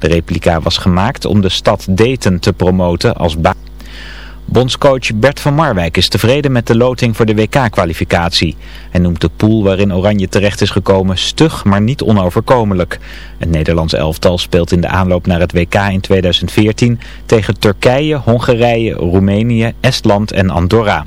De replica was gemaakt om de stad Dayton te promoten als baan. Bondscoach Bert van Marwijk is tevreden met de loting voor de WK-kwalificatie. Hij noemt de pool waarin Oranje terecht is gekomen stug, maar niet onoverkomelijk. Het Nederlands elftal speelt in de aanloop naar het WK in 2014 tegen Turkije, Hongarije, Roemenië, Estland en Andorra.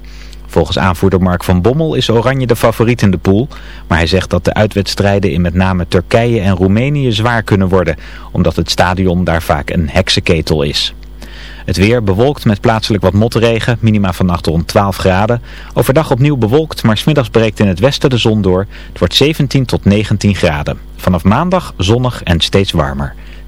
Volgens aanvoerder Mark van Bommel is Oranje de favoriet in de pool. Maar hij zegt dat de uitwedstrijden in met name Turkije en Roemenië zwaar kunnen worden. Omdat het stadion daar vaak een heksenketel is. Het weer bewolkt met plaatselijk wat motregen, minima vannacht rond 12 graden. Overdag opnieuw bewolkt, maar smiddags breekt in het westen de zon door. Het wordt 17 tot 19 graden. Vanaf maandag zonnig en steeds warmer.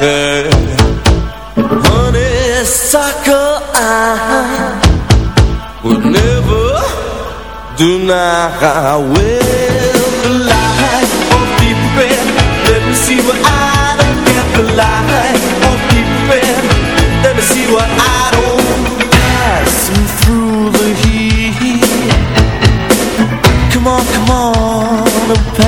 Honeysuckle I Would never deny Well, the light of deep red Let me see what I don't get The light of deep red Let me see what I don't Passing through the heat Come on, come on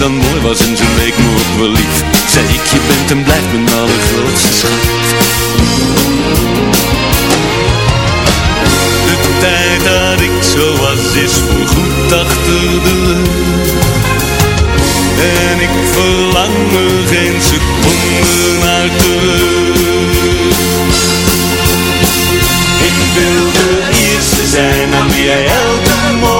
dan mooi was en ze leek me ook wel lief. Zei ik, je bent en blijft mijn allergrootste schat. De tijd dat ik zo was is voorgoed achter de En ik verlang er geen seconde naar terug. Ik wil de eerste zijn aan wie jij elke morgen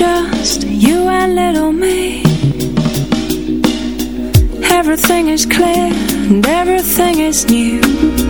just you and little me. Everything is clear and everything is new.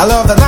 I love the night.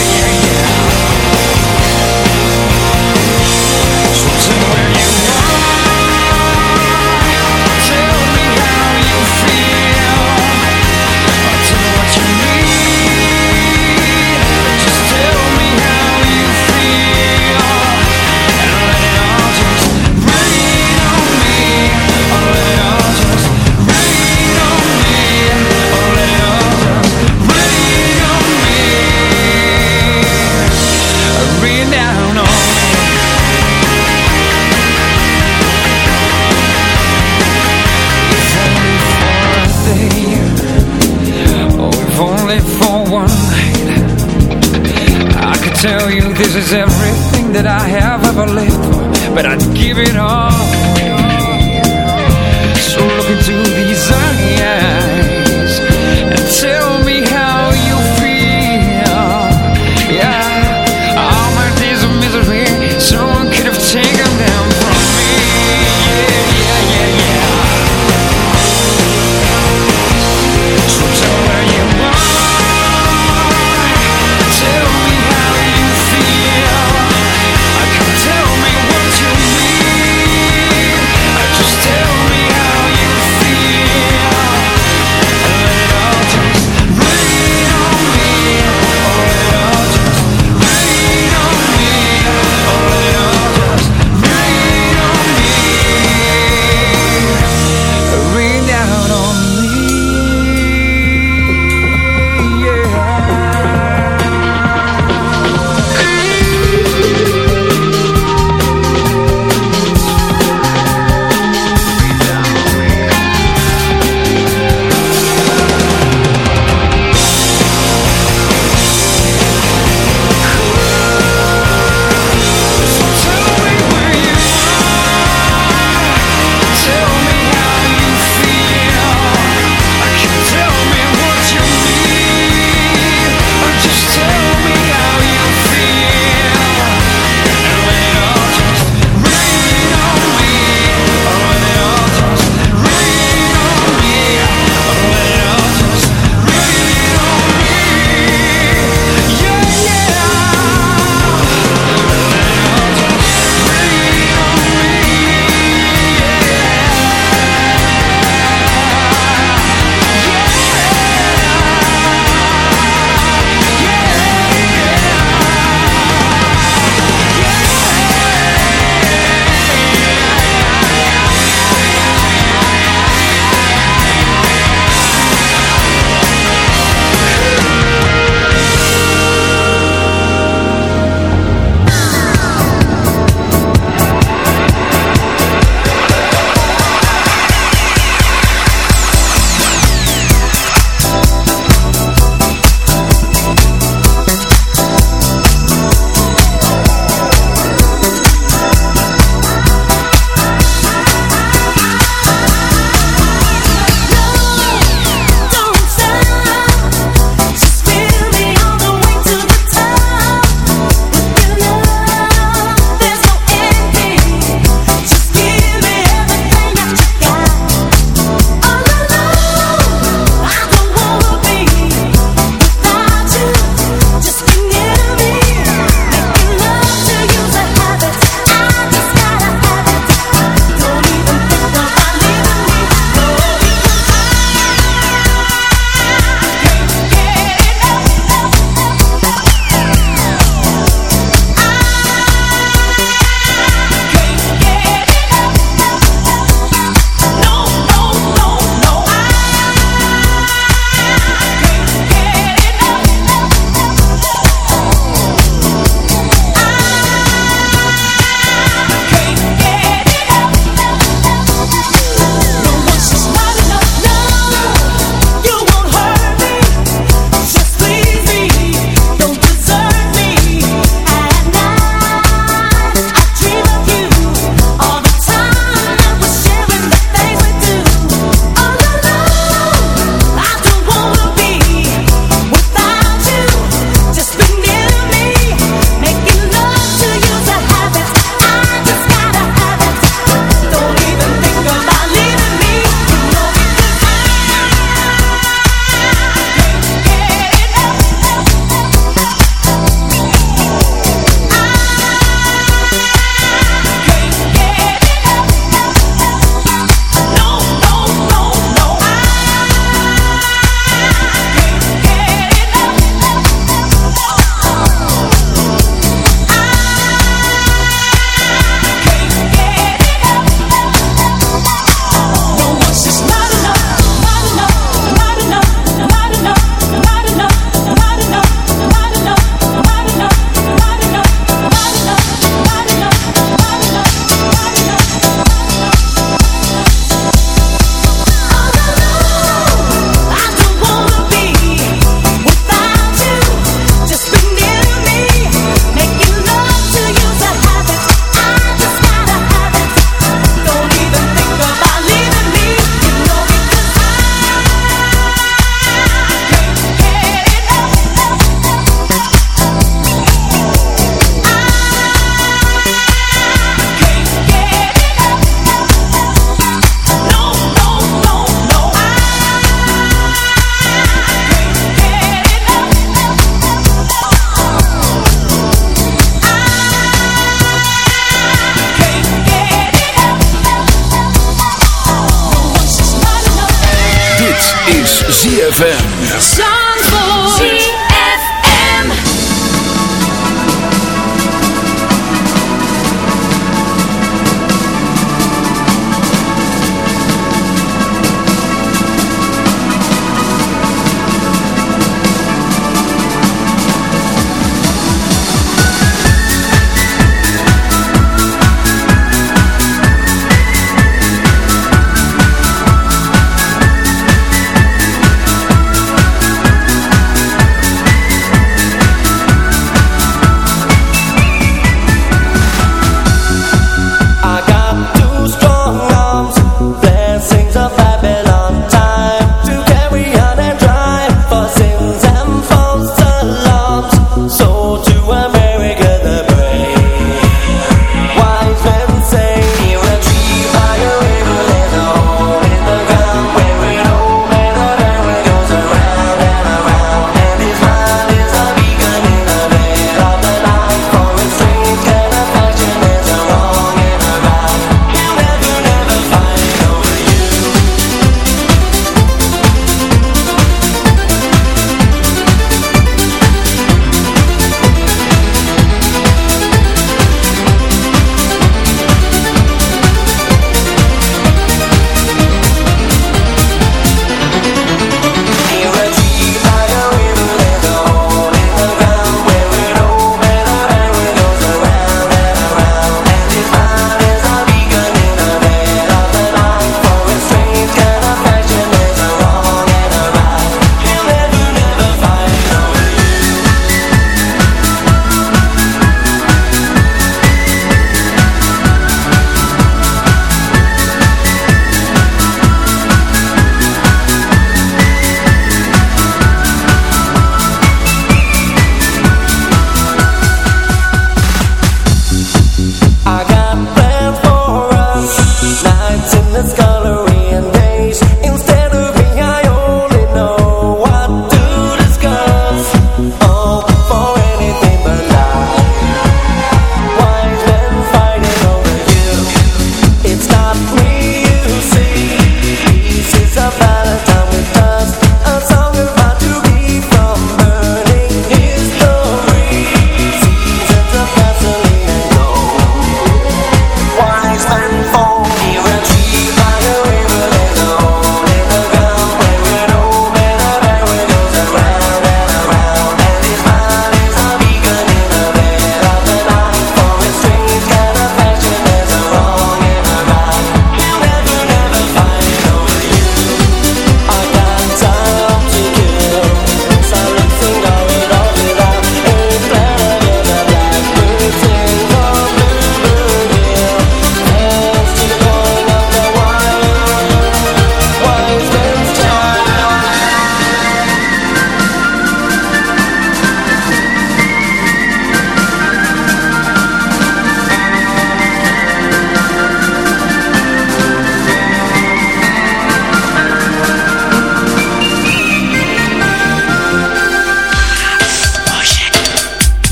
This is everything that I have ever lived for But I'd give it all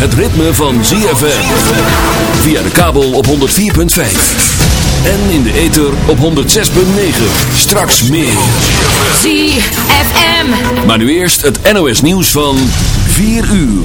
Het ritme van ZFM. Via de kabel op 104.5. En in de ether op 106.9. Straks meer. ZFM. Maar nu eerst het NOS nieuws van 4 uur.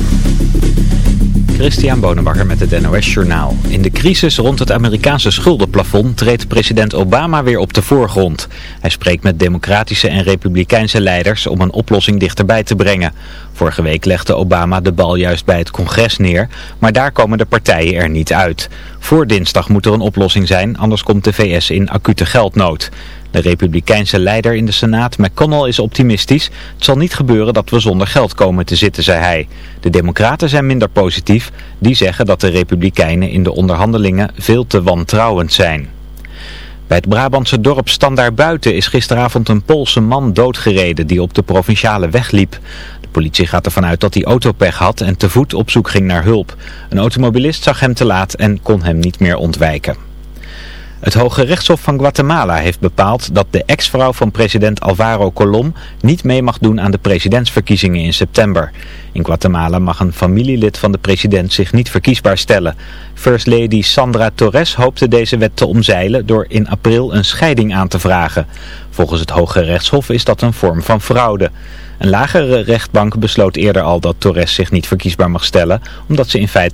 Christian Bonenbakker met het NOS Journaal. In de crisis rond het Amerikaanse schuldenplafond treedt president Obama weer op de voorgrond. Hij spreekt met democratische en republikeinse leiders om een oplossing dichterbij te brengen. Vorige week legde Obama de bal juist bij het congres neer, maar daar komen de partijen er niet uit. Voor dinsdag moet er een oplossing zijn, anders komt de VS in acute geldnood. De republikeinse leider in de Senaat, McConnell, is optimistisch. Het zal niet gebeuren dat we zonder geld komen te zitten, zei hij. De democraten zijn minder positief. Die zeggen dat de republikeinen in de onderhandelingen veel te wantrouwend zijn. Bij het Brabantse dorp Standaarbuiten is gisteravond een Poolse man doodgereden die op de provinciale weg liep. De politie gaat ervan uit dat hij autopech had en te voet op zoek ging naar hulp. Een automobilist zag hem te laat en kon hem niet meer ontwijken. Het Hoge Rechtshof van Guatemala heeft bepaald dat de ex-vrouw van president Alvaro Colom niet mee mag doen aan de presidentsverkiezingen in september. In Guatemala mag een familielid van de president zich niet verkiesbaar stellen. First Lady Sandra Torres hoopte deze wet te omzeilen door in april een scheiding aan te vragen. Volgens het Hoge Rechtshof is dat een vorm van fraude. Een lagere rechtbank besloot eerder al dat Torres zich niet verkiesbaar mag stellen, omdat ze in feite